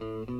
Chinese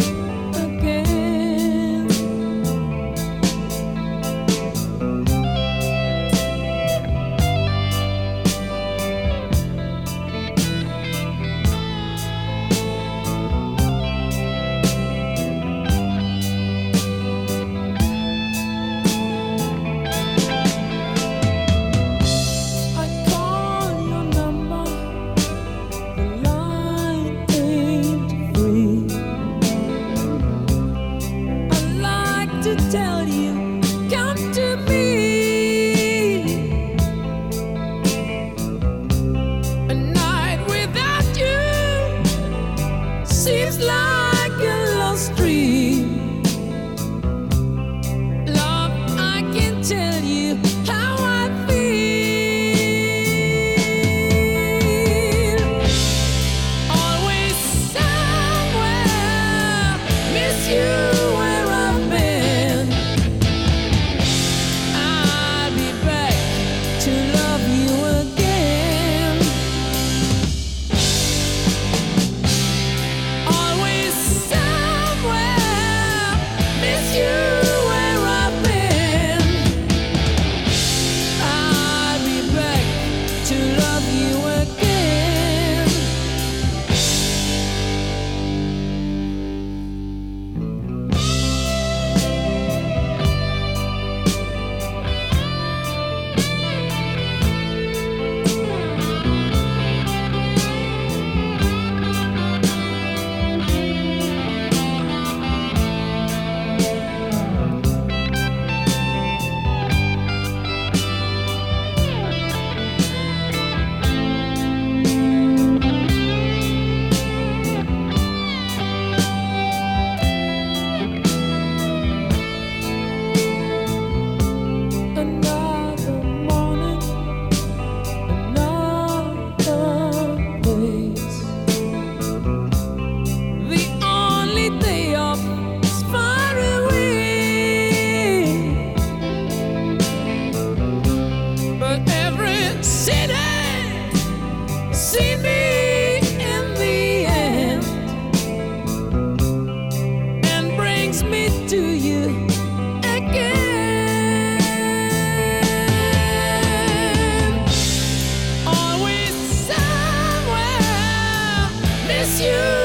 you.